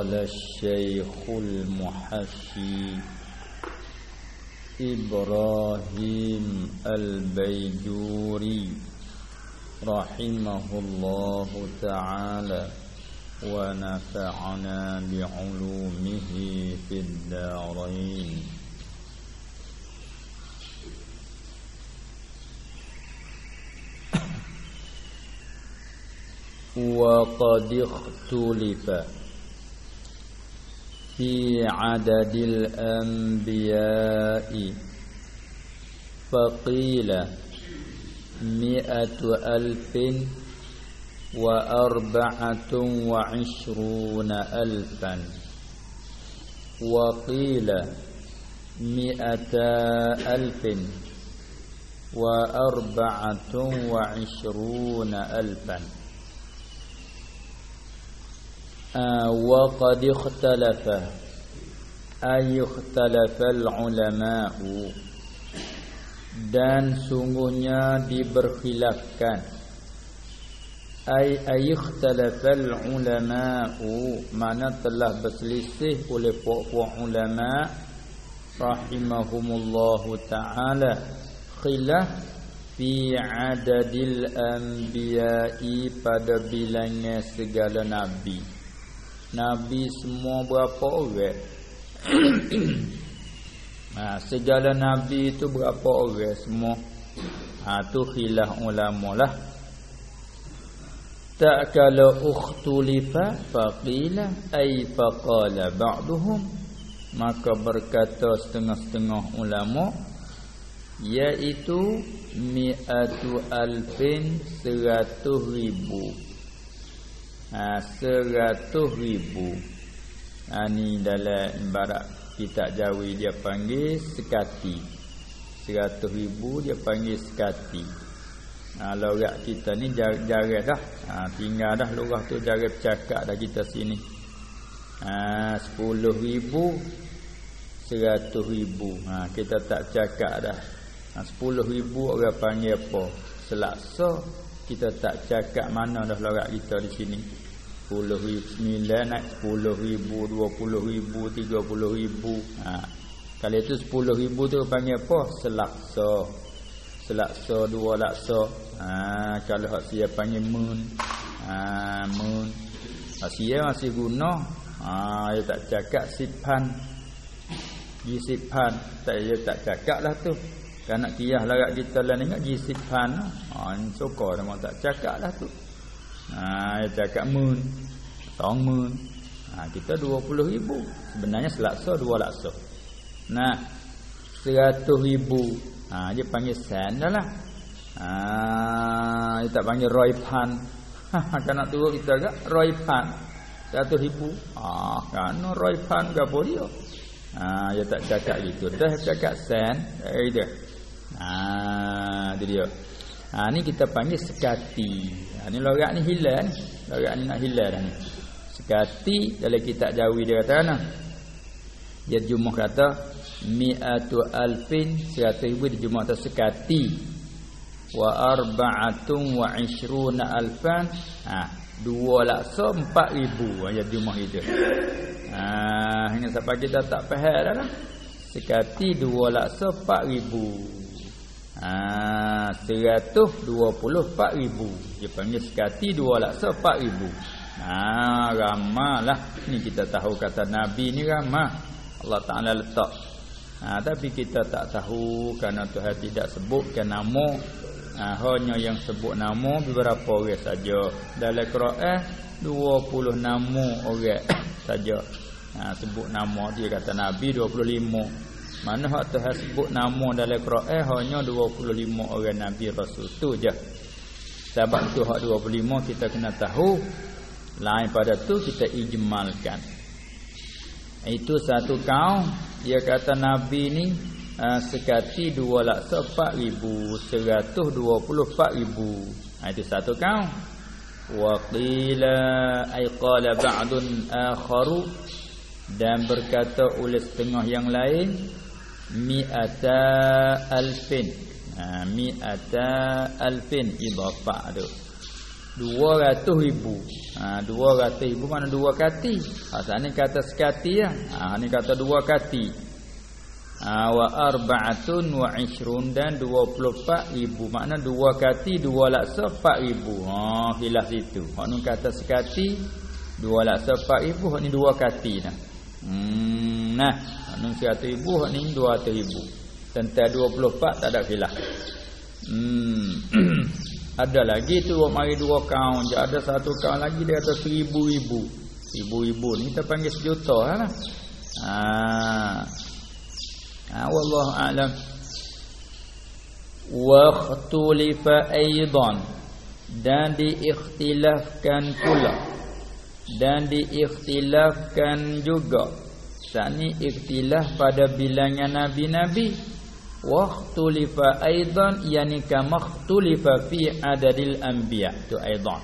قال الشيخ المحشي إبراهيم البيجوري رحمه الله تعالى ونفعنا بعلومه في الدارين. وقد اختلف في عدد الأنبياء. فقيل مئة ألف وأربعة وعشرون ألفا. وقيل مئتا ألف وأربعة وعشرون ألفا. وقد اختلف أي اختلف العلماء dan sungguhnya diberkhilafkan ay ayikhtalafal ulama'u mana telah berselisih oleh puak-puak ulama rahimahumullahu taala khilaf fi adadil anbiya'i pada bilangan segala nabi Nabi semua berapa orang? ha, segala Nabi itu berapa orang semua? Ha, tu khilaf ulama lah. Tak kalau ukhtulifa faqila ay faqala ba'duhum maka berkata setengah-setengah ulama iaitu mi'atu alfin seratus ribu ha, Seratus ribu. Ha, Ini dalam ibarat Kitab Jawi dia panggil Sekati. Seratus ribu dia panggil sekati. Ha, Lorak kita ni jarak dah. Ha, Tinggal dah lorah tu jarak cakap dah kita sini. Ha, Sepuluh ribu Seratus ribu. Ha, Kita tak cakap dah. Ha, Sepuluh ribu orang panggil apa? Selaksa kita tak cakap mana dah lorak kita di sini 10 ribu 9 naik 10 ribu 20 ribu 30 ribu ha. kalau itu 10 ribu tu panggil apa selaksa selaksa dua laksa ha. kalau hak sia panggil mun ha. mun hak sia masih guna ha. dia tak cakap sipan jisipan tak dia tak cakap lah tu kan nak kiyah larat kita lah ingat jisipan ha. sokor dia tak cakap lah tu Ha, dia cakap mun. Tong mun. Ha, kita 20 ribu. Sebenarnya selaksa dua laksa. Nah, 100 ribu. Ha, dia panggil sen dah lah. Ha, dia tak panggil roy pan. Ha, kan nak turut kita agak roy pan. 100 ribu. Ha, kan roy pan ke apa dia? Ha, dia tak cakap gitu. Dah cakap sen. Eh, dia. Ha, itu dia. Ha ni kita panggil sekati. Ha ni lorak ni hilang ni. Lorak ni nak hilang dah ni. Sekati dalam kitab Jawi dia kata ana. Dia jumlah kata mi'atu alfin dia jumlah kata sekati. Wa arba'atun wa ishruna alfan. Ha dua laksa empat ribu ha, dia jumlah itu. Ha ini sampai kita tak faham dah lah. Sekati dua laksa empat ribu. Ah, empat ribu. Dia panggil sekati dua laksa empat ribu. Ah, ramalah. Ni kita tahu kata Nabi ni ramah. Allah Ta'ala letak. Ah, tapi kita tak tahu kerana Tuhan tidak sebutkan nama. Ah, hanya yang sebut nama beberapa orang saja. Dalam Quran 20 nama orang saja. Ah, sebut nama dia kata Nabi 25. Mana hak Tuhan sebut nama dalam Quran hanya 25 orang Nabi Rasul tu je. Sebab tu hak 25 kita kena tahu. Lain pada tu kita ijmalkan. Itu satu kaum. Dia kata Nabi ni uh, sekati 2 laksa 4124 ribu. Ha, itu satu kaum. Wa qila ay qala ba'dun akharu dan berkata oleh setengah yang lain mi'ata alfin. Ha, mi'ata alfin idafah tu. 200 ribu. Ha, 200 ribu mana dua kati? Asal ni kata sekati ya ha, ni kata dua kati. Ha, wa arba'atun wa ishrun dan 24 ribu. Makna dua kati dua laksa 4 ribu. Ha, hilah situ. Hak ni kata sekati dua laksa 4 ribu. Hak ni dua kati nah hmm, nah hak ni 100 ribu hak ni 200 ribu tentang 24 tak ada hilah hmm Ada lagi tu mari dua kaum je ada satu kaum lagi dia kata seribu ribu. Seribu ribu ni kita panggil sejuta lah. Ha. Ha wallahu a'lam. Wa ikhtulifa aidan dan diikhtilafkan pula dan diikhtilafkan juga. Sani ikhtilaf pada bilangan nabi-nabi. Waktulifa aidan yani kamaktulifa fi adadil anbiya. Tu aidan.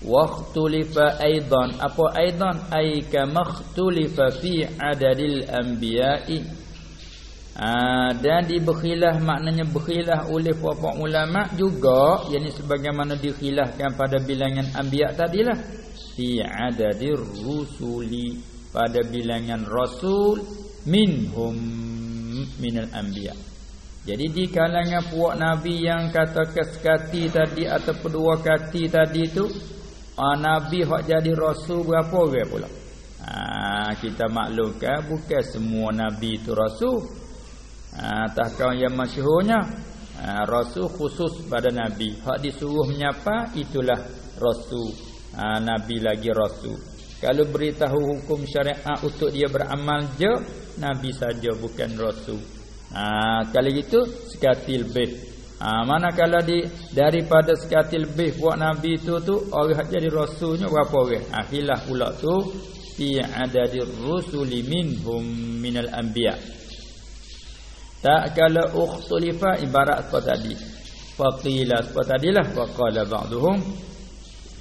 Waktulifa aidan. Apa aidan? Ay kamaktulifa fi adadil anbiya. Ha, dan dibekhilah maknanya bekhilah oleh para ulama juga yakni sebagaimana dikhilafkan pada bilangan anbiya tadilah. Fi adadir rusuli pada bilangan rasul minhum minal anbiya. Jadi di kalangan puak nabi yang kata kesekati tadi atau dua kati tadi tu, ah, nabi hak jadi rasul berapa orang pula? Ha, kita maklumkan bukan semua nabi itu rasul. Ha, tahkau yang masyhurnya ha, rasul khusus pada nabi. Hak disuruh menyapa itulah rasul. Ha, nabi lagi rasul. Kalau beritahu hukum syariat untuk dia beramal je, nabi saja bukan rasul. Ha kalau gitu sekali lebih. Ha manakala di daripada sekali lebih buat nabi itu tu orang jadi rasulnya berapa orang? Ha khilaf pula tu fi adadir rusuli minhum minal anbiya. Tak kalau ukhtulifa ibarat apa tadi? Faqila apa tadilah faqala ba'dhum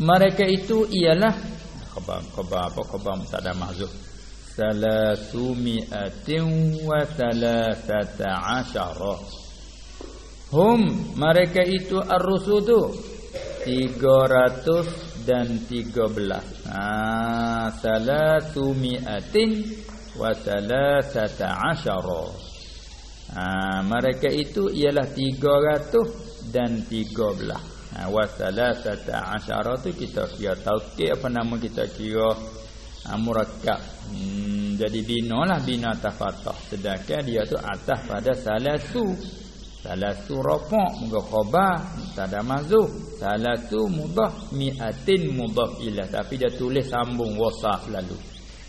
mereka itu ialah khabar khabar apa khabar tak ada mahzuf salasumi'atin wa salasata asyara hum mereka itu ar-rusudu 300 dan 13 ah salasumi'atin wa salasata asyara ah mereka itu ialah 300 dan 13 Ha, wasalah sata asyara tu kita kira taukid apa nama kita kira ha, murakkab. Hmm, jadi bina lah bina tafatah. Sedangkan dia tu atas pada salasu. Salasu rafa' muka khabar. Tak ada mazuf. Salasu mudah mi'atin mudah ilah. Tapi dia tulis sambung wasaf lalu.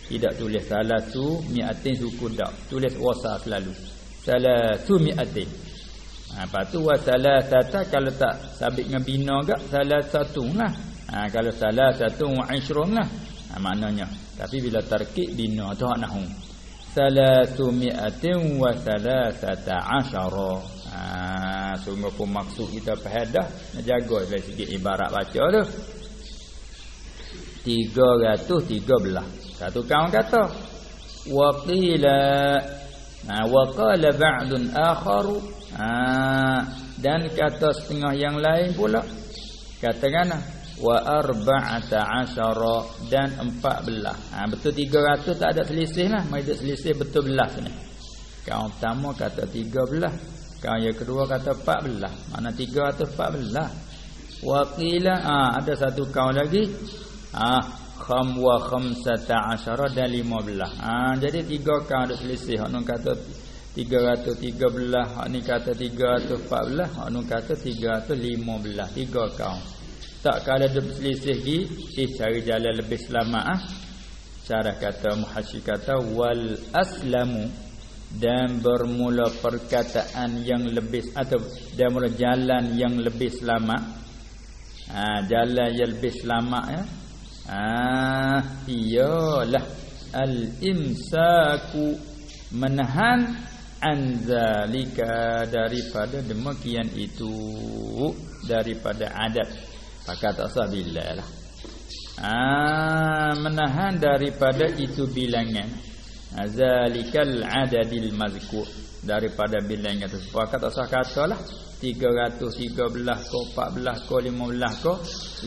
Tidak tulis salasu mi'atin suku tak. Tulis wasaf lalu. Salasu mi'atin. Ha, lepas tu wasalah tata kalau tak sabit dengan bina gak salah satu lah. Ha, kalau salah satu wa ishrun lah. Ha, maknanya. Tapi bila tarkib bina tu hak nahu. Salatu mi'atin wa salasata asyara. Ha, sungguh pun maksud kita faham dah. Nak jaga dari sikit ibarat baca tu. Tiga ratus tiga belah. Satu kawan kata. Wa qila. Ha, wa qala ba'dun akharu. Ha, dan kata setengah yang lain pula katakan wa arba'ata asyara dan empat belah. Ha, betul tiga ratus tak ada selisih lah. Mai ada selisih betul belah sini. Kaum pertama kata tiga belah. Kaum yang kedua kata empat belah. Mana tiga ratus empat belah. Wa qila ha, ada satu kaum lagi. Ha, kham wa khamsata asyara dan lima belah. Ha, jadi tiga kaum ada selisih. Orang kata 313 hak ni kata 314 hak ni kata 315 tiga kaum. Tak kala ada berselisih lagi eh cari jalan lebih selamat ah. Cara kata muhasyi kata wal aslamu dan bermula perkataan yang lebih atau dan mula jalan yang lebih selamat. Ha, jalan yang lebih selamat ya. Ah iyalah. Al imsaku menahan anzalika daripada demikian itu daripada adat maka tak sah bila lah. Ah, menahan daripada itu bilangan. Zalikal adadil mazkur daripada bilangan tersebut. Kata sah katalah 313 ko 14 ko 15 ko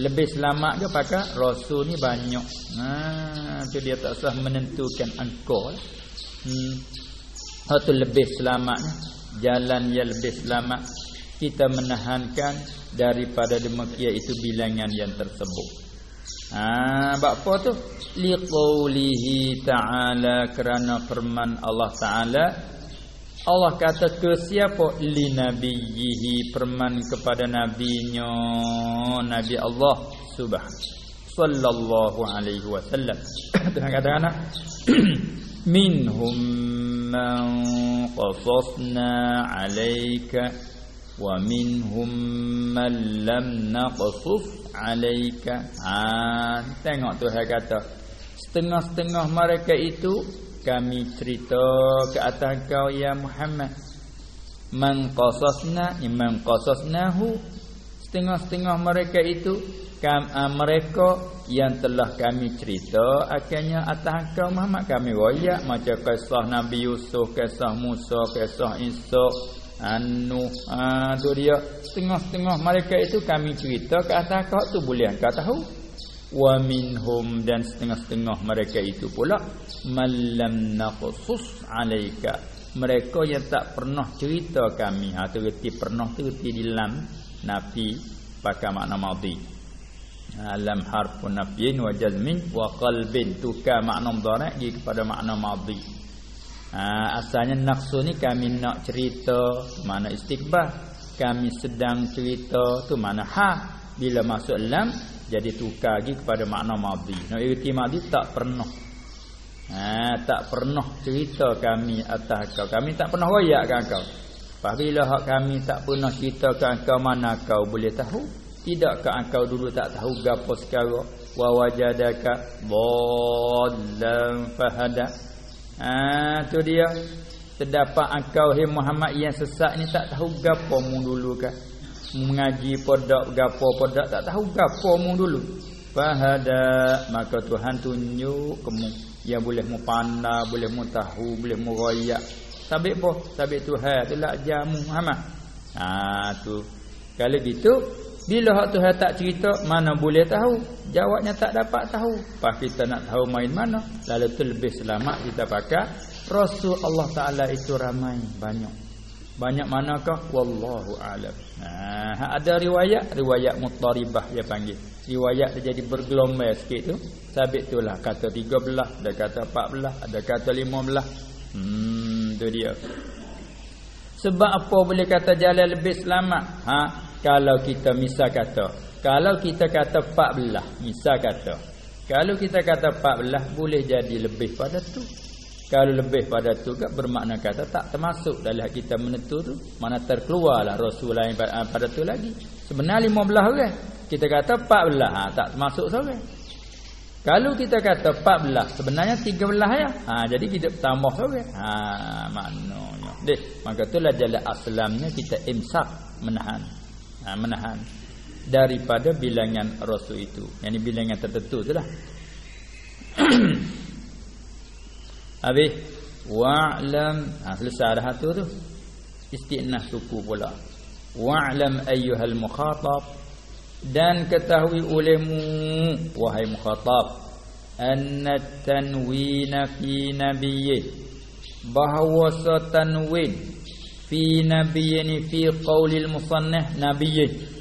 lebih selamat ke pakai? Rasul ni banyak. Ha tu dia tak sah menentukan angka hmm atau lebih selamatnya jalan yang lebih selamat. Kita menahankan daripada demikian itu bilangan yang tersebut. Ha apa tu? Liqaulihi ta'ala kerana firman Allah taala. Allah kata ke siapa li nabiyhi perman kepada nabinya nabi Allah subhanahu sallallahu alaihi wasallam? Dengan kata-kata minhum man qasasna alayka wa minhum man lam naqsus alayka ha tengok tu kata setengah-setengah mereka itu kami cerita ke atas kau ya Muhammad. Man qasasna iman qasasnahu setengah-setengah mereka itu kam, uh, mereka yang telah kami cerita akhirnya atas kau Muhammad kami royak macam kisah Nabi Yusuf kisah Musa kisah Isa anu ah uh, tu dia. Setengah-setengah mereka itu kami cerita ke atas kau tu boleh kau tahu? Wa minhum dan setengah-setengah mereka itu pula malam naqsus alaika. Mereka yang tak pernah cerita kami ha terti pernah terti di lam nafi pakai makna madhi alam ha, harfun nafyin wa jazmin wa qalbin tukar makna mudhari gi kepada makna madhi ha, asalnya naqsu ni kami nak cerita mana istiqbah kami sedang cerita tu mana ha bila masuk lam jadi tukar lagi kepada makna madhi. Nak erti madhi tak pernah. Ha, tak pernah cerita kami atas kau. Kami tak pernah royakkan kau. Apabila hak kami tak pernah cerita ke kau mana kau boleh tahu? Tidakkah engkau dulu tak tahu gapo sekarang? Wa wajadaka dhallan fahada. Ha, tu dia. Terdapat engkau hai Muhammad yang sesat ni tak tahu gapo mu dulu kan? mengaji podak gapo podak tak tahu gapo mu dulu fahada maka Tuhan tunjuk kamu yang boleh mu pandai boleh mu tahu boleh mu royak sabit apa sabit Tuhan itulah jamu Muhammad ha tu. Kalau gitu bila hak Tuhan tak cerita mana boleh tahu? Jawabnya tak dapat tahu. Pas kita nak tahu main mana lalu tu lebih selamat kita pakai. Rasul Allah Taala itu ramai banyak. Banyak manakah? Wallahu alam. Ha ada riwayat? Riwayat muttaribah dia panggil. Riwayat dia jadi bergelombang sikit tu. Sabit itulah kata 13 ada kata 14 ada kata 15 hmm tu dia. Sebab apa boleh kata jalan lebih selamat? Ha? Kalau kita misal kata kalau kita kata 14 misal kata. Kalau kita kata 14 boleh jadi lebih pada tu. Kalau lebih pada tu kan bermakna kata tak termasuk dalam kita menentu tu. Mana terkeluarlah rasul lain ah, pada tu lagi. Sebenarnya 15 orang. Kita kata 14 ha, tak termasuk seorang kalau kita kata 14 sebenarnya 13 ya? Ha, jadi kita tambah seorang ha maknanya. Deh maka itulah jalan aslamnya kita imsak menahan. Ha, menahan. Daripada bilangan rasul itu. Yang bilangan tertentu itulah Habis wa'lam ha selesai dah satu tu. Istinah suku pula. Wa'lam ayyuhal mukhatab dan ketahui olehmu wahai mukhatab anna tanwina fi nabiyyi bahawa tanwin fi nabiyyi fi qaulil musannah nabiyyi.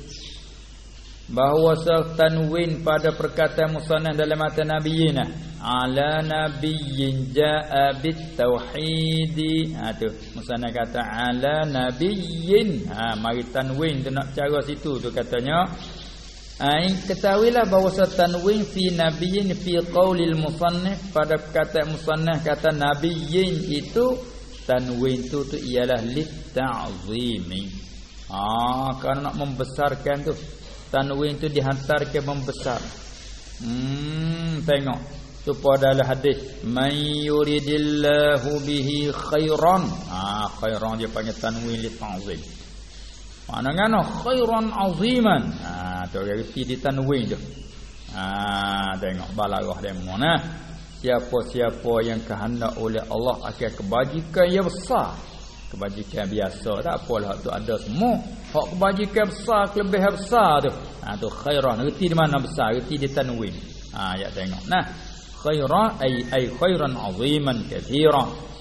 Bahawa tanwin pada perkataan musannah dalam mata nabiyina ala nabiyyin jaa bit tauhid ha tu. Musana kata ala nabiyyin. Ha mari tanwin tu nak cara situ tu katanya ha ketahuilah bahawa tanwin fi nabiyyin fi qaulil musannif pada kata musannaf kata nabiyyin itu tanwin tu tu ialah lit ta'zimi ha kerana nak membesarkan tu tanwin tu dihantar ke membesar. Hmm tengok. Supaya dalam hadis may yuridillahu bihi khairan. Ah khairan dia panggil tanwin li ta'zim mana ngano khairan aziman. Ah tu reti di tanwin tu. Ah tengok balarah dia mana siapa-siapa yang kehendak oleh Allah akan kebajikan yang besar. Kebajikan biasa tak apalah tu ada semua. Hak kebajikan besar kelebihan besar tu. Ha tu khairan reti di mana besar? Reti di tanwin ha ya tengok. Nah khairan ai ai khairan aziman katsiran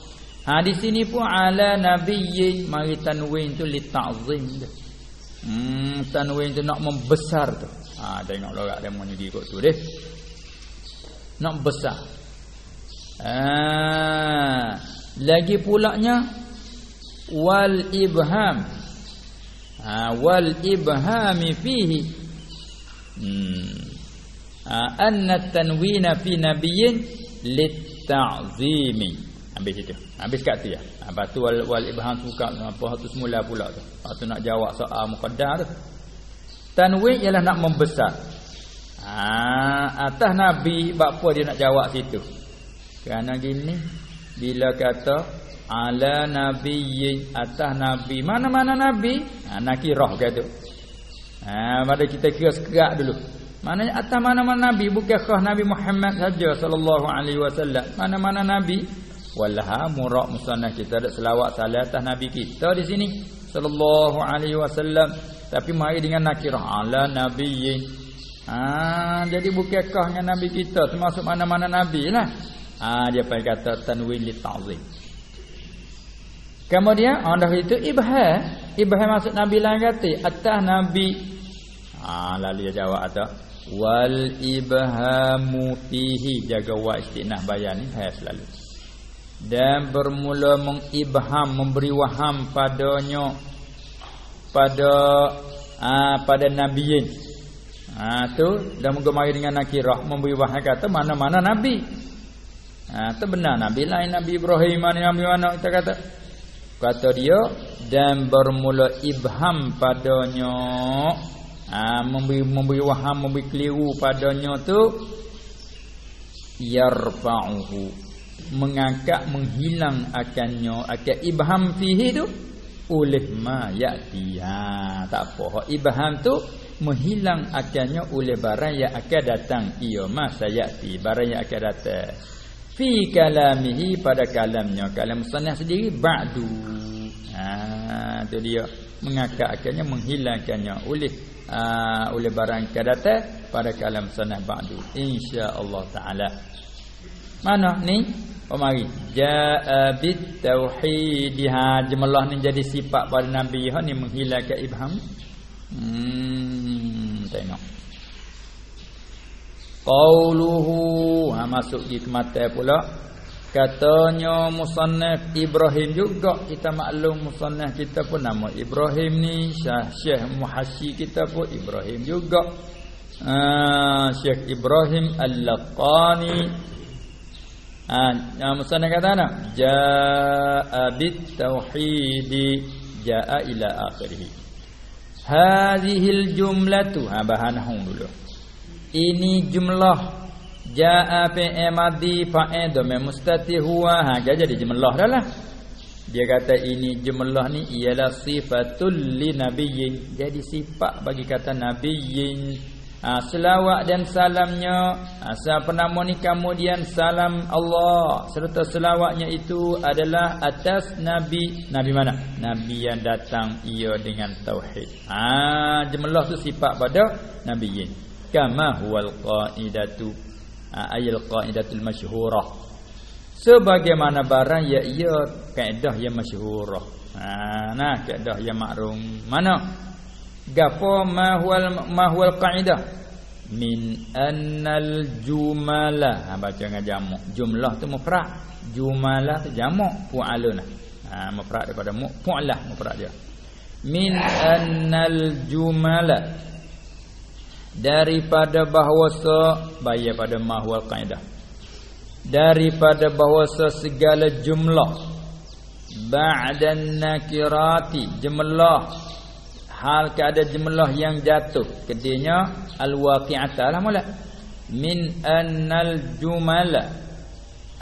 ha di sini pun ala nabiyyi mari tanwin tu li ta'zim hmm tanwin tu nak membesar tu. Ha tengok lorak demo ni ikut tu deh nak besar. Ha lagi pulaknya wal ibham. Ha, wal ibhami fihi. Hmm. Ha, anna tanwina fi nabiyyin litta'zimi habis itu habis kat tu ya apa tu wal, wal ibham suka apa tu semula pula tu. Tu nak jawab soal muqaddar tu. Tanwin ialah nak membesar. Ha, atas nabi apa dia nak jawab situ? Kerana gini bila kata ala nabiyyin atas nabi. Mana-mana nabi? Ha nakirah kata ha pada kita kira sekerak dulu. Maknanya atas mana-mana nabi bukan khas nabi Muhammad saja sallallahu alaihi wasallam. Mana-mana nabi wallaha murak musannah kita ada selawat salat atas nabi kita di sini sallallahu alaihi wasallam tapi mari dengan nakirah ala nabiyyin ha jadi bukan khas dengan nabi kita termasuk mana-mana nabi lah ha dia pakai kata tanwin li ta'zim Kemudian anda itu ibhah. Ibhah maksud Nabi lain kata. Atas Nabi. Ha, lalu dia jawab atau. Wal ibhamu fihi. Jaga wa istinah bayan ni. Hai selalu. Dan bermula mengibham. Memberi waham padanya. Pada. Ha, pada Nabiin. Ha, tu. Dan mengemari dengan nakirah. Memberi waham kata. Mana-mana Nabi. Ha, tu benar. Nabi lain. Nabi Ibrahim. Mana Nabi mana kita kata kata dia dan bermula ibham padanya ha, memberi memberi waham memberi keliru padanya tu yarfa'uhu mengangkat menghilang akannya akan ibham fihi tu oleh ma yati ha tak apa. Ibham tu menghilang akannya oleh barang yang akan datang. Ia masa yati barang yang akan datang. Fi kalamihi pada kalamnya. Kalam musannaf sendiri ba'du. Ha tu dia. Mengakak akhirnya menghilangkannya oleh uh, oleh barang kadata pada kalam musannaf ba'du. Insyaallah taala mana ni? Oh mari. Jaa bit tauhid ha jemalah ni jadi sifat pada nabi ha ni menghilangkan ibham. Hmm tengok. Qauluhu ha, Masuk di kemata pula. Katanya Musannaf Ibrahim juga. Kita maklum Musannaf kita pun nama Ibrahim ni. Syah Syekh Muhasyi kita pun Ibrahim juga. Ha, Syekh Ibrahim Al-Laqani ha, Musannaf kata apa? Ja'a bit tauhidi Ja'a ila akhirih. Hadihil jumlatu ha, Bahan dulu. Ini jumlah jaa fi'il madhi fa'il dhamir mustati huwa ha jadi jumlah dah lah. Dia kata ini jumlah ni ialah sifatul li nabiyyin. Jadi sifat bagi kata nabiyyin ha, selawat dan salamnya. Ha, siapa nama ni kemudian salam Allah serta selawatnya itu adalah atas nabi. Nabi mana? Nabi yang datang ia dengan tauhid. Ha, jumlah tu sifat pada nabiyyin kama huwal qaidatu ayil qaidatul masyhurah. Sebagaimana barang ya ia kaedah yang masyhurah. Ha nah kaedah yang makruf mana gapo ma huwal ma huwal qaidah min annal jumala ha baca dengan jamak jumlah tu mufrad. Jumala tu jamak fu'alun ha mufrad daripada mu fu'lah mufrad dia. Min annal jumala daripada bahawasa bayar pada mahwal kaidah daripada bahawasa segala jumlah. Ba'dan nakirati jumlah hal keada jumlah yang jatuh kedenya alwaqi'ata lah mula. Min annal jumala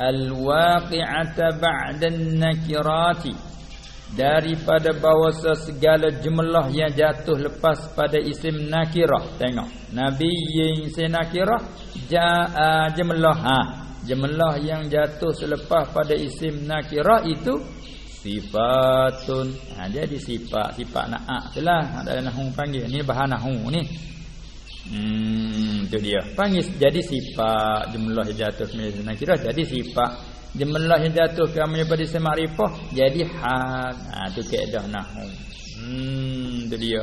alwaqi'ata ba'dan nakirati daripada bahawasa segala jumlah yang jatuh lepas pada isim nakirah. Tengok nabi yang isim nakirah jaa jumlah ha jumlah yang jatuh selepas pada isim nakirah itu sifatun. Ha, jadi sifat. Sifat naak itulah ada nahu panggil. Ni bahan nahu ni. Hmm tu dia. Panggil jadi sifat jumlah jatuh isim nakirah jadi sifat jumlah yang jatuh kami pada isim makrifah jadi hal. Ha tu kaedah nahu hmm tu dia.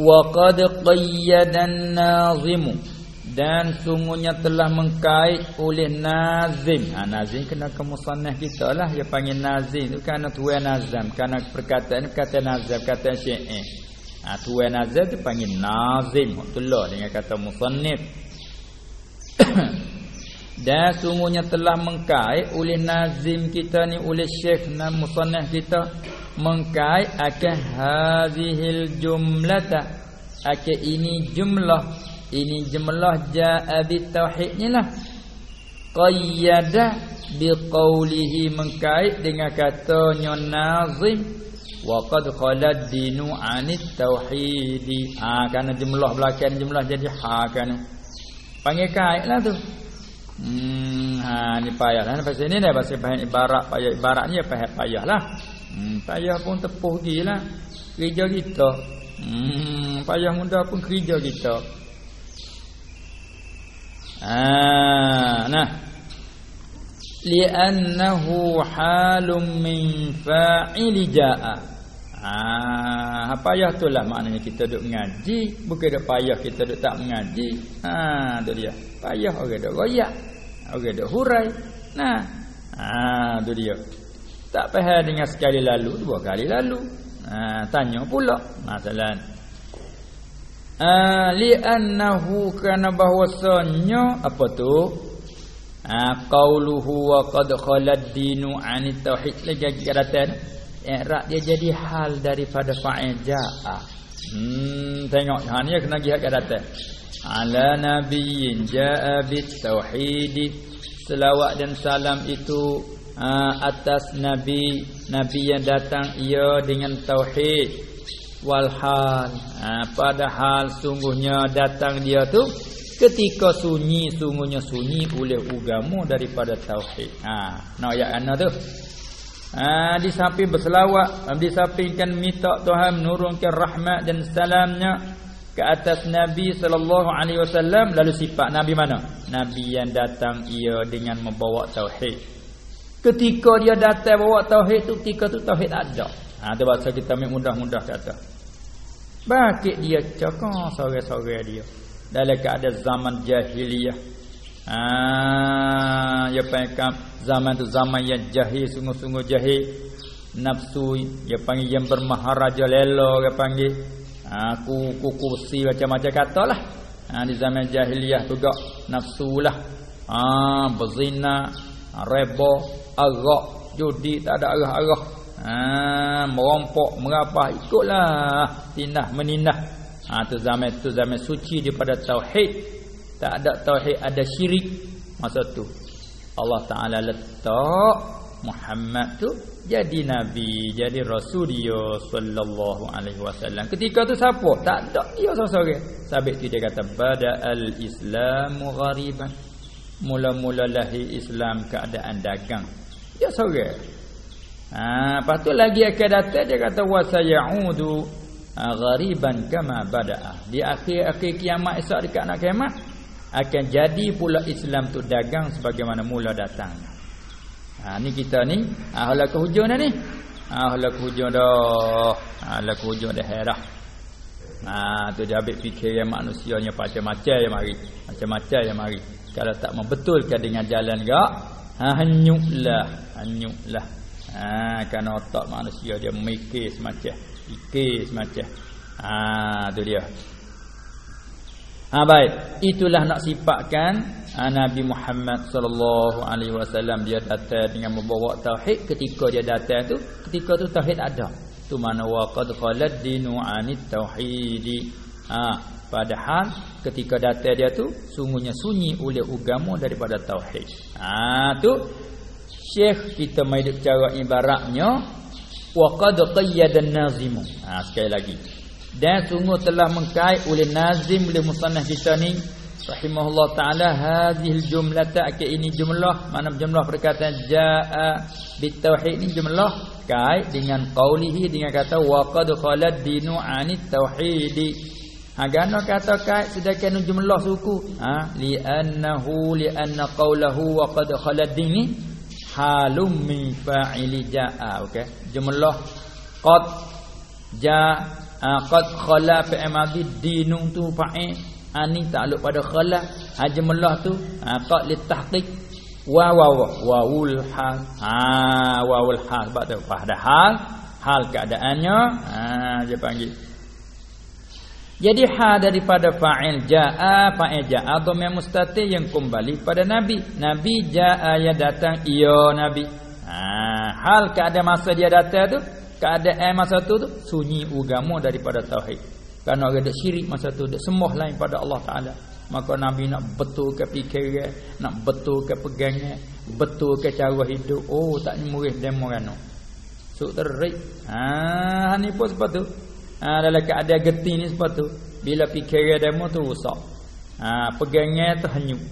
Wa qad qayyada an-nazim dan sungguhnya telah mengkait oleh nazim. Ha nazim kena ke musannaf kita lah. Dia panggil nazim tu kerana tuan nazam kerana perkataan kata nazam kata syair ha tuan nazam tu panggil nazim. Betul dengan kata musannaf dan sungguhnya telah mengkait oleh nazim kita ni oleh syekh dan musannaf kita mengkait akan hadhil jumlata. Akan ini jumlah ini jumlah jaa bi tauhid ni lah. Qayyada bi qawlihi mengkait dengan katanya nazim. Wa qad khalad dinu anit tauhid ha kerana jumlah belakang jumlah jadi ha kan panggil kaitlah tu. Hmm ha ni payahlah pasal ni dah pasal bahan ibarat payah ibarat ni payah payahlah Hmm, payah pun tepuh gilah kerja kita. Hmm, payah muda pun kerja kita. Ah, nah. Li'annahu halum min fa'il jaa. Ah, payah itulah maknanya kita duk mengaji, bukan dak payah kita duk tak mengaji. Ha, tu dia. Payah orang dak royak, orang dak hurai. Nah. Ah, tu dia. Tak faham dengan sekali lalu, dua kali lalu. Ha, tanya pula masalah. Ha, li'annahu kana bahwasanya apa tu? Ha, qauluhu wa qad khalad dinu 'anit tauhid lagi kata i'rab dia jadi hal daripada fa'il ja'a. Hmm, tengok ha ni kena gihat kata. Ala nabiyyin ja'a bit tauhid. Selawat dan salam itu uh, atas nabi nabi yang datang ia dengan tauhid walhal uh, padahal sungguhnya datang dia tu ketika sunyi sungguhnya sunyi oleh agama daripada tauhid. Ha nak ayat ana tu? Ha di samping berselawat di sampingkan minta Tuhan menurunkan rahmat dan salamnya ke atas Nabi sallallahu alaihi wasallam lalu sifat nabi mana? Nabi yang datang ia dengan membawa tauhid. Ketika dia datang bawa tauhid tu ketika tu tauhid ada. Ha tu bahasa kita ambil mudah-mudah kata. Bakit dia cakap sore-sore dia. Dalam keadaan zaman jahiliyah. Ha ya pangkat zaman tu zaman yang jahil sungguh-sungguh jahil. Nafsu dia panggil yang bermaharaja lela dia panggil. Ha kuku kursi macam-macam katalah ha di zaman jahiliyah juga nafsu lah. Ha berzina reba arak judi tak ada arah-arah ha merompok merapah ikutlah. Tindah menindah ha tu zaman tu zaman suci daripada tauhid. Tak ada tauhid ada syirik. Masa tu Allah taala letak Muhammad tu jadi nabi jadi rasul dia sallallahu alaihi wasallam. Ketika tu siapa? Tak ada dia seorang-seorang sabit tu dia kata bada al islamu ghariban. Mula-mula lahir Islam keadaan dagang. Dia seorang ha lepas tu lagi akan datang dia kata wa sayaudu ha, ghariban kama bada'a di akhir-akhir kiamat esok dekat nak kiamat akan jadi pula Islam tu dagang sebagaimana mula datang ha ni kita ni ahla ke hujung dah ni ahla ke hujung dah ahla ke hujung dah herah Ha tu dia ambil fikir yang manusianya macam-macam yang mari. Macam-macam yang mari. Kalau tak membetulkan dengan jalan gak, ha hanyutlah, hanyutlah. Ha kan otak manusia dia mikir semacam, fikir semacam. Ha tu dia. Ha baik, itulah nak sifatkan ha, Nabi Muhammad wasallam dia datang dengan membawa tauhid ketika dia datang tu, ketika tu tauhid ada. Tu mana wa qad khalad dinu anit tauhid. Ha padahal ketika datang dia tu sungguhnya sunyi oleh agama daripada tauhid. Ha tu syekh kita mai dak cara ibaratnya wa qad qayyada an-nazim ha sekali lagi. Dan sungguh telah mengkait oleh nazim oleh musannaf kita ni rahimahullah taala hadhil jumlata ke ini jumlah mana jumlah perkataan jaa bitauhid ini jumlah kait dengan qaulihi dengan kata wa qad khalad dinu anit tauhid. Ha gano kata kait sedangkan jumlah suku. Ha li annahu li anna qawluhu wa qad khalad dini halum min fa'ili jaa okey? Jumlah qad ja qad khala fi amadi dinu tu fa'il ani takluk pada khala. Hajmalah tu ha qad li tahqiq wa wa wawul hal ha wawul hal. Sebab tu pada hal hal keadaannya ha dia panggil jadi hal daripada fa'il jaa fa'il jaa dhamir mustatir yang kembali pada nabi. Nabi jaa ya datang ia nabi. Ha hal keadaan masa dia datang tu keadaan masa tu tu sunyi agama daripada tauhid. Orang ada syirik masa tu Dia sembah lain pada Allah Ta'ala. Maka Nabi nak betul ke fikiran Nak betul ke pegangan Betul ke cara hidup. Oh tak nyemurih demo kan So terik. Haa ni pun sebab Haa dalam keadaan getih ni sebab tu Bila fikiran demo tu rusak Haa pegangan tu hanyut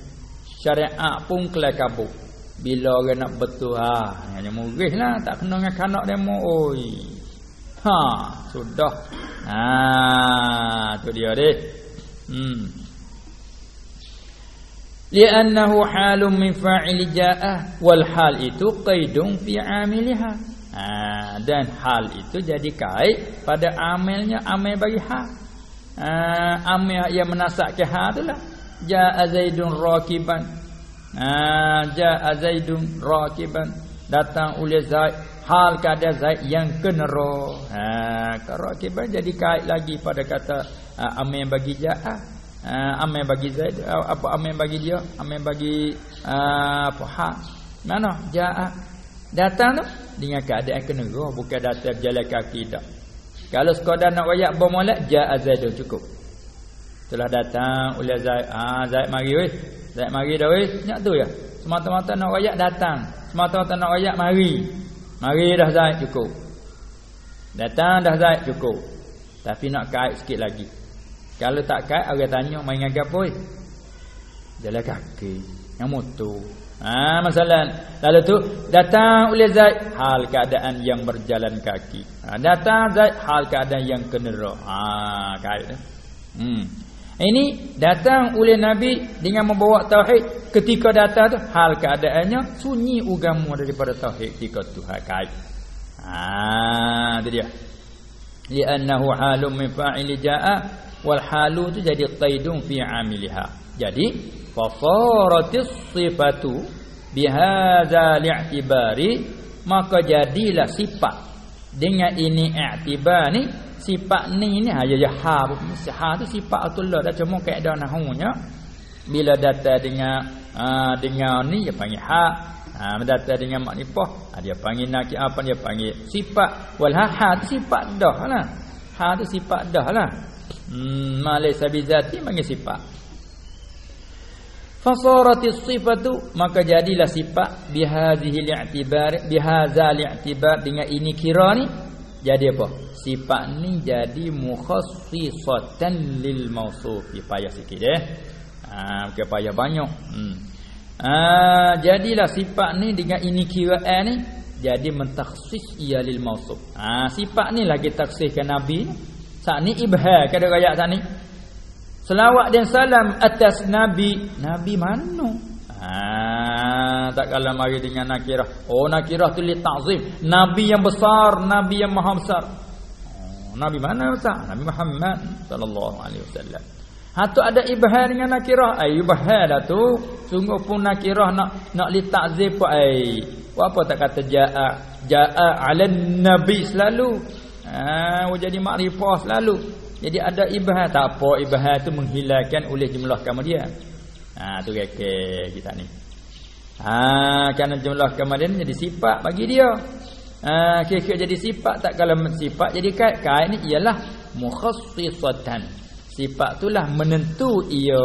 Syariat pun kelai kabut Bila orang nak betul Haa nyemurih lah Tak kena dengan kanak demo Oi Ha, sudah. Ha, tu dia deh. Hmm. Li'annahu halun min fa'ili ja'ah wal hal itu qaidun fi 'amiliha. Ha, dan hal itu jadi kait pada amalnya amal bagi hal. Ha, amal yang menasakkan hal itulah. Ja'a Zaidun rakiban. Ha, ja'a Zaidun rakiban. Datang oleh Zaid hal keadaan Zaid yang kenero. Ha kalau akibat jadi kait lagi pada kata uh, amin bagi Ja'ah. Uh, amin bagi Zaid uh, apa amin bagi dia? Amin bagi uh, apa ha? Mana? Ja'ah. Datang tu dengan keadaan kenero bukan datang berjalan kaki dak. Kalau sekadar nak wayak bermolek Ja'ah Zaid cukup. Telah datang oleh Zaid. Ah Zaid mari weh. Zaid mari dah weh. Nak tu ya. Semata-mata nak wayak datang. Semata-mata nak wayak mari. Mari dah Zaid cukup. Datang dah Zaid cukup. Tapi nak kait sikit lagi. Kalau tak kait orang tanya main dengan apa eh? Jalan kaki, yang motor. Ha masalah. Lalu tu datang oleh Zaid hal keadaan yang berjalan kaki. Ha, datang Zaid hal keadaan yang kenderaan. Ha kait tu. Hmm. Ini datang oleh Nabi dengan membawa tauhid. Ketika datang tu hal keadaannya sunyi agama daripada tauhid ketika Tuhan kait. Ah, itu dia. Li'annahu halum min fa'ili ja'a wal halu tu jadi qaidun fi 'amiliha. Jadi fasaratis sifatu bihadza li'tibari maka jadilah sifat. Dengan ini i'tibar ni sifat ni ni ha ya ha ha tu sifat atullah dah cuma kaedah nahunya bila datang dengan uh, dengan ni dia panggil ha. Ha datang dengan makrifah ha, dia panggil nak apa dia panggil sifat. Wal ha ha tu sifat dah lah. Ha tu sifat dah lah. Hmm malaysa bizati panggil sifat fasarati sifatu maka jadilah sifat bihadhihi li'tibar bihadza li'tibar dengan ini kira ni. Jadi apa? Sifat ni jadi mukhassisatan lil mausuf payah sikit eh? Ha bukan payah banyak. Hmm. Ha jadilah sifat ni dengan ini kiraan ni jadi mentakhsis ia lil mausuf ha sifat ni lagi taksiskan nabi. Saat ni ibhar kada ayat saat ni selawat dan salam atas nabi nabi mana ha tak kala mari dengan nakirah oh nakirah tu li ta'zim nabi yang besar nabi yang maha besar Nabi mana besar? Nabi Muhammad sallallahu alaihi wasallam. Ha tu ada ibhar dengan nakirah. Ai ibhar dah tu. Sungguh pun nakirah nak nak li ta'zib pun ai. Apa tak kata jaa jaa 'alan nabi selalu. Ha jadi makrifah selalu. Jadi ada ibhar tak apa ibhar tu menghilangkan oleh jumlah kemudian. Ha tu keke kita ni. Ha kerana jumlah kemudian jadi sifat bagi dia. Ah, kira-kira jadi sifat tak kalau sifat jadi kait. Kait ni ialah mukhassisatan. Sifat itulah menentu ia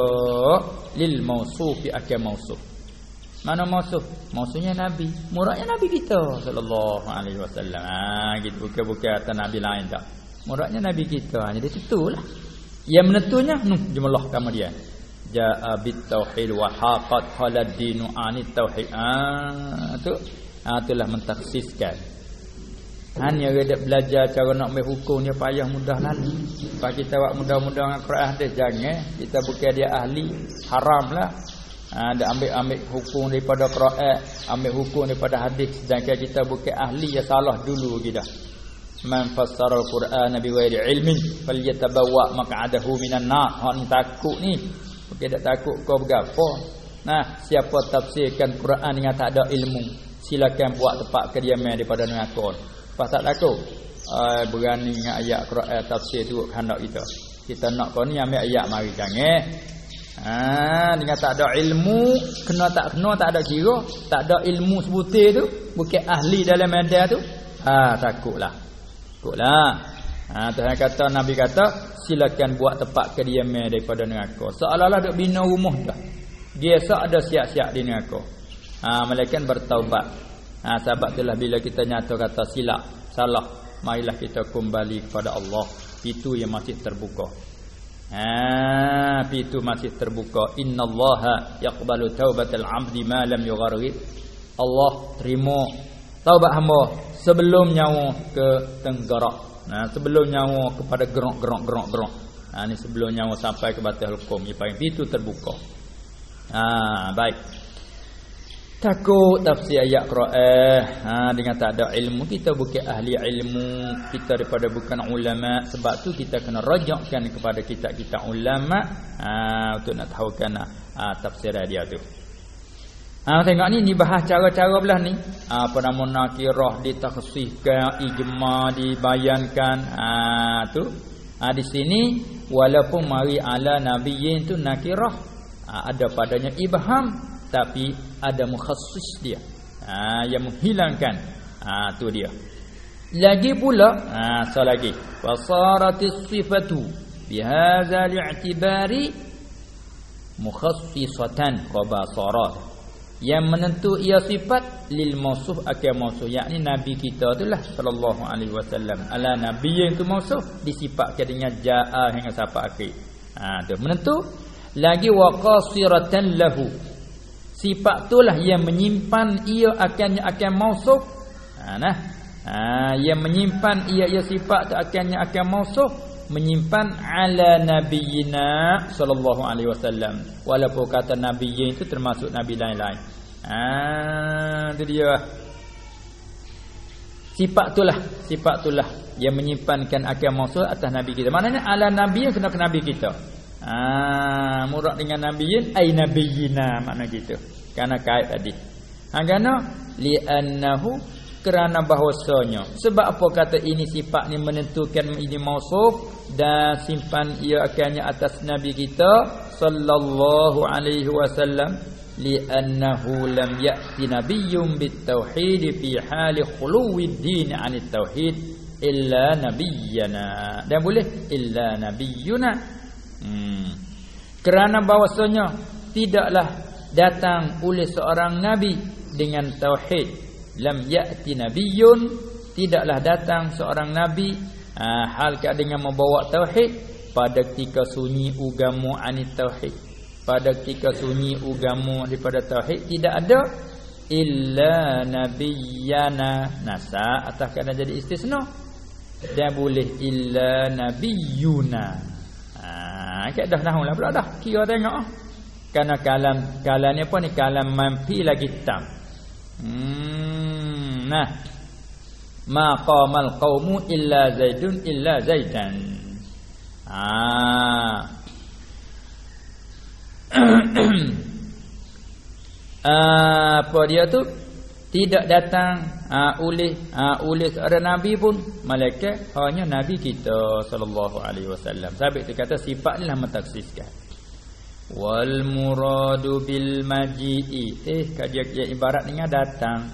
lil mausufi akan mausuf. Mana mausuf? Mausufnya Nabi. Muradnya Nabi kita sallallahu alaihi wasallam. Ah, gitu bukan-bukan atas Nabi lain tak. Muradnya Nabi kita. Jadi itulah. Yang menentunya nuh jumlah kemudian. jaa bit tauhid wa haqat halad dinu anit tauhid ah tu ah itulah mentaksiskan hanya dia belajar cara nak ambil hukum dia payah mudah lalu. Pak kita buat mudah-mudah dengan Quran dia jangan kita bukan dia ahli haramlah. Ha, dia ambil ambil hukum daripada Quran, ambil hukum daripada hadis sedangkan kita bukan ahli ya salah dulu kita. Man fassara al-Quran bi ghairi ilmin falyatabawwa maq'adahu minan nar. Ni takut ni. Bukan tak takut kau bergapo. Nah, siapa tafsirkan Quran dengan tak ada ilmu, silakan buat tempat kediaman daripada neraka. Pas tak takut. Ai berani dengan ayat Quran tafsir tu hendak kita. Kita nak kau ni ambil ayat mari jangan. Ha dengan tak ada ilmu, kena tak kena tak ada kira, tak ada ilmu sebutir tu, bukan ahli dalam medan tu. Ha takutlah. Takutlah. Ha Tuhan kata Nabi kata silakan buat tempat kediaman daripada neraka. Seolah-olah duk bina rumah dah. Dia ada siap-siap di neraka. Ha malaikat bertaubat. Ha, sebab itulah bila kita nyata kata silap, salah, marilah kita kembali kepada Allah. Itu yang masih terbuka. Ha, itu masih terbuka. Inna Allah yaqbalu taubatal 'abdi ma lam yugharrid. Allah terima taubat hamba sebelum nyawa ke tenggerak. Nah, sebelum nyawa kepada gerak-gerak-gerak-gerak. Ha, ini sebelum nyawa sampai ke batas hukum. Itu terbuka. Ha, baik. Takut tafsir ayat Quran ha, Dengan tak ada ilmu Kita bukan ahli ilmu Kita daripada bukan ulama Sebab tu kita kena rajakkan kepada kita-kita ulama ha, Untuk nak tahukan ha, tafsir dia tu ha, Tengok ni, ni bahas cara-cara belah ni. Ha, Apa nama nakirah ditaksihkan Ijma dibayankan. Ha, tu. Ha, Di sini Walaupun mari ala nabiyin tu nakirah ha, Ada padanya ibham tapi ada mukhassis dia. Ha, yang menghilangkan. Ha tu dia. Lagi pula ha so lagi. Wasaratis sifatu bihadza li'tibari mukhassisatan qabasarat yang menentu ia sifat lil mausuf akan mausuf yakni nabi kita itulah sallallahu alaihi wasallam ala nabi yang tu mausuf disifatkan dengan jaa hingga sampai akhir ha tu menentu lagi waqasiratan lahu Sifat itulah yang menyimpan ia akannya akan mausuf. Ha nah. Ha yang menyimpan ia ia sifat tu akannya akan mausuf menyimpan ala nabiyina sallallahu alaihi wasallam. Walaupun kata nabiyyin itu termasuk nabi lain-lain. Ha itu dia. Sifat itulah, sifat itulah yang menyimpankan akan mausuf atas nabi kita. Maknanya ala nabi yang kena ke nabi kita. Ah, murad dengan nabiyin ai nabiyina makna gitu. Karena kait tadi. Ha kerana li annahu kerana bahwasanya sebab apa kata ini sifat ni menentukan ini mausuf dan simpan ia akannya atas nabi kita sallallahu alaihi wasallam li annahu lam ya'ti nabiyyun bit tauhid fi hali khuluwid din 'anit tauhid illa nabiyyana dan boleh illa nabiyyuna Hmm. Kerana bahwasanya tidaklah datang oleh seorang nabi dengan tauhid. Lam ya'ti nabiyyun tidaklah datang seorang nabi ha, hal dengan membawa tauhid pada ketika sunyi ugamu anit tauhid. Pada ketika sunyi ugamu daripada tauhid tidak ada illa nabiyyana nasa atas kena jadi istisna dan boleh illa nabiyyuna Ha kat dah nahu lah pula dah. Kira tengok. Karena kalam kalam ni apa ni kalam mampi lagi tam. Hmm nah. Ma qamal qaumu illa zaidun illa zaidan. Ah. apa dia tu? Tidak datang ha, oleh ha, oleh seorang nabi pun. Malaikat hanya nabi kita sallallahu alaihi wasallam. Sabit tu kata sifat ni lah mentaksiskan wal muradu bil maji'i. Eh kajian ibarat dengan datang.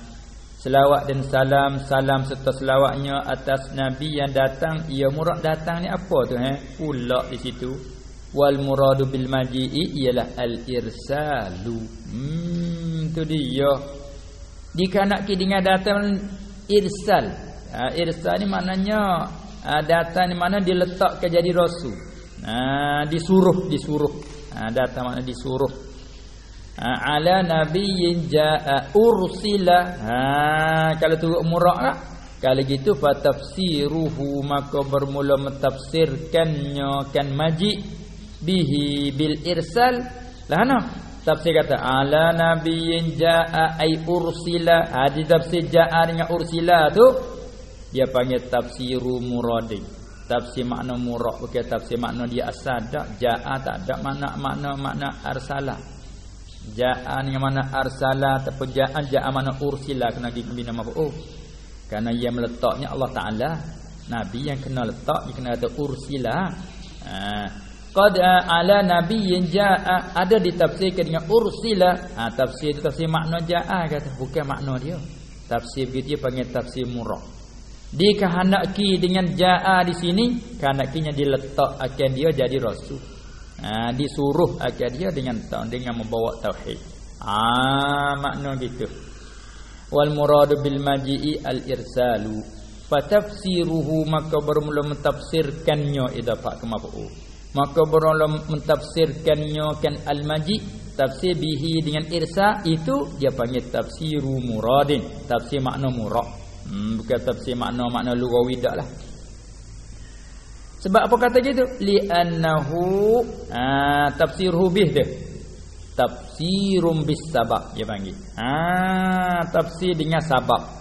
Selawat dan salam salam serta selawatnya atas nabi yang datang. Ia murad datang ni apa tu eh? Pula di situ wal muradu bil maji'i ialah al irsalu. Hmm tu dia. Dikanaki dengan datang irsal. Ha, irsal ni maknanya ha, datang ni mana diletakkan jadi rasul. Ha, disuruh disuruh. Ha, datang makna disuruh. Ha, ala nabiyyin jaa ursila. Ha kalau turut murak lah. Kalau gitu fa tafsiruhu maka bermula mentafsirkannya kan majid bihi bil irsal. Lah nah tafsir kata ala nabiyyin jaa ay ursila. Hadis tafsir jaa dengan ursila tu dia panggil tafsiru muradi. Tafsir makna murad bukan tafsir makna dia asal tak jaa tak ada makna makna makna arsala. Jaa dengan makna arsala ataupun jaa jaa makna ursila kena dibina maf'ul karena ia meletaknya Allah taala. Nabi yang kena letak dia kena kata ursila. Ha Qad ala nabiyyin jaa ada ditafsirkan dengan ursila. Ha tafsir itu tafsir makna jaa kata bukan makna dia. Tafsir begitu panggil tafsir murah. Dikehendaki dengan jaa di sini kehendakinya diletak akan dia jadi rasul. Ha disuruh akan dia dengan dengan membawa tauhid. Ah makna gitu. Wal muradu bil maji'i al irsalu. Fatafsiruhu maka bermula mentafsirkannya idafah ke maf'ul maka berulama mentafsirkannya kan al-majid tafsir bihi dengan irsa itu dia panggil tafsiru muradin tafsir makna murad. Hmm, bukan tafsir makna makna lughawi daklah sebab apa kata gitu? Li annahu ha, tafsiruhu bih dia. Tafsirum bis sabab dia panggil. Ha, tafsir dengan sabab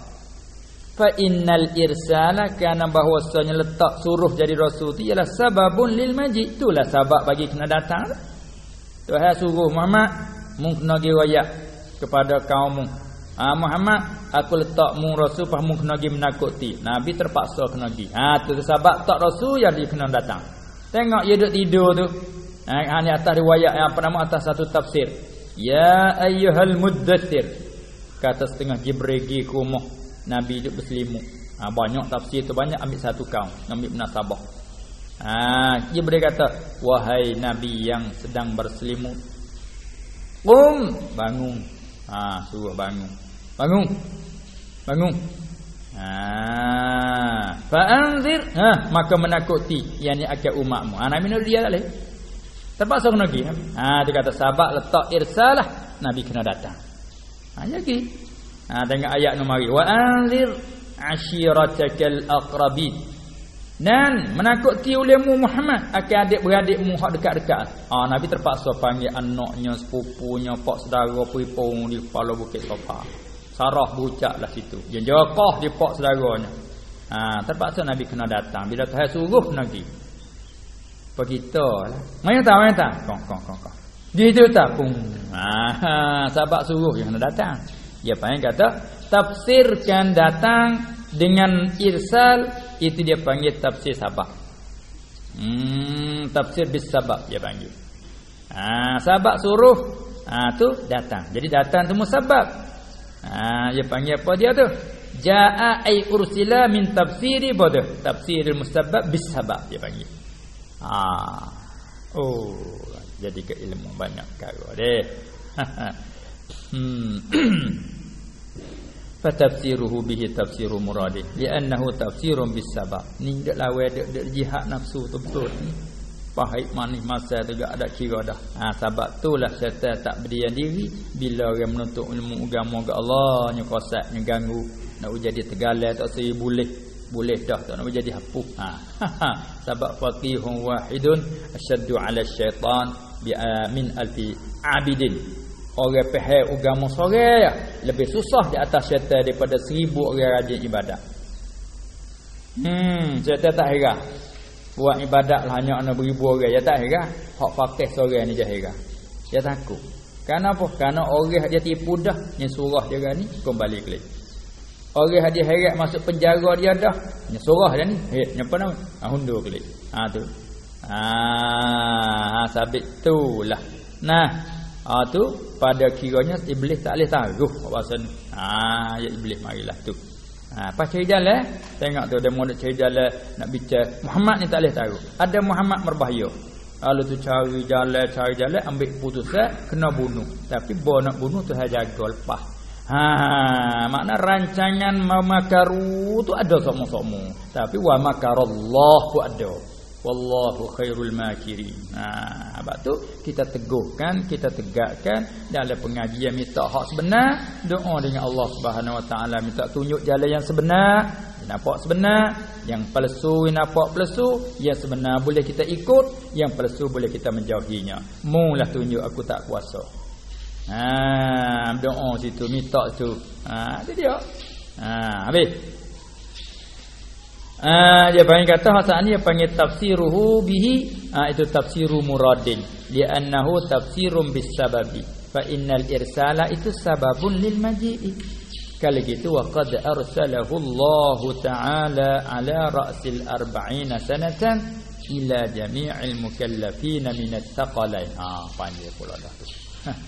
fa innal irsala kana bahwasanya letak suruh jadi rasul tu ialah sababun lil majid. Itulah sebab bagi kena datang. Tuhan suruh Muhammad mung kena gi royak kepada kaummu ha, Muhammad aku letak mu rasul pas mu kena gi menakuti nabi terpaksa kena gi. Ha tu sebab tak rasul yang dia kena datang. Tengok dia duduk tidur tu. Ha ni atas riwayat yang nama atas satu tafsir. Ya ayyuhal muddathir kata setengah jibril gi ke rumah Nabi hidup berselimut. Ha, banyak tafsir tu banyak ambil satu kaum, ambil munasabah. Ha, dia boleh kata, wahai Nabi yang sedang berselimut. Qum, bangun. Ha, suruh bangun. Bangun. Bangun. Ha, fa'anzir, ha, maka menakuti yang ni akan umatmu. Ha, Nabi Nur dia tak boleh. Terpaksa kena pergi. Ha, dia kata sahabat letak irsalah, Nabi kena datang. Ha, jadi Ha tengok ayat nombor. Wa anzir ashiratakal aqrabin. Dan menakuti olehmu Muhammad akan adik-beradikmu hak dekat-dekat. Ha Nabi terpaksa panggil anaknya, sepupunya, pak saudara peripung di kepala bukit Safa. Sarah berucaplah situ. Yang jawakah di pak saudaranya. Ha terpaksa Nabi kena datang bila Tuhan suruh Nabi. Begitulah. Mana tahu mana tahu? Kong kong kong kong. Dia tak pun. Ha, sahabat suruh yang kena datang. Dia panggil kata tafsirkan datang dengan irsal itu dia panggil tafsir sabab. Hmm, tafsir bis sabab dia panggil. Ha, sabab suruh ha tu datang. Jadi datang tu musabab. Ha dia panggil apa dia tu? Jaa ay ursila min tafsiri bodoh. Tafsirul musabab bis sabab dia panggil. Ha. Oh, jadi keilmu banyak kau deh. hmm. fatafsiruhu bihi tafsiru muradih. Li'annahu tafsirun bis sabab ni dak lawe dak dak jihad nafsu tu betul ni pahit manis masa tu gak ada kira dah. Ha sebab itulah syaitan tak berdiam diri bila orang menuntut ilmu agama ke Allah nya kosak nya ganggu. Nak jadi tegalai tak sei boleh. Boleh dah tak nak jadi hapus ha, ha. sebab faqihun wahidun asyaddu ala syaitan bi min alfi abidin Orang faham agama seorang ya, lebih susah di atas syaitan daripada seribu orang rajin ibadat. Hmm, syaitan tak heran. Buat ibadat lah hanya ana beribu orang, ya tak heran. Hak fakih seorang ni je heran. Dia takut. Kenapa? Karena orang dia tipu dah yang surah dia ni kembali kelik. Orang dia heret masuk penjara dia dah. Yang surah dia ni, eh, nyapa nama? Ha, hundur kelik. Ha tu. Ha, ha sabit tu lah. Nah, ha tu pada kiranya iblis tak boleh taruh bahasa ni ha ya iblis marilah tu. Ha pas cari jalan tengok tu dia nak cari jalan nak bicara. Muhammad ni tak boleh taruh. Ada Muhammad berbahaya. Lalu tu cari jalan cari jalan ambil putusan kena bunuh. Tapi bo nak bunuh tu jaga lepas. Ha makna rancangan mamakaru tu ada sama-sama tapi wa makarallah tu ada wallahu khairul makirin. Ha sebab tu kita teguhkan kita tegakkan dalam pengajian minta hak sebenar doa dengan Allah Subhanahu wa taala minta tunjuk jalan yang sebenar nampak sebenar yang palsu nampak palsu yang sebenar boleh kita ikut yang palsu boleh kita menjauhinya. Mulah tunjuk aku tak kuasa. Ha doa situ minta tu ha itu dia. Ha habis Ah dia panggil kata hasa ni dia panggil tafsiruhu bihi. Ah itu tafsiru muradin. Li'annahu tafsirum bis sababi fa innal irsala itu sababun lil maji'i kalau gitu wa qad arsalahu Allah taala ala ra'sil arba'ina sanatan ila jami'il mukallafin min at-taqalain ah panggil pula dah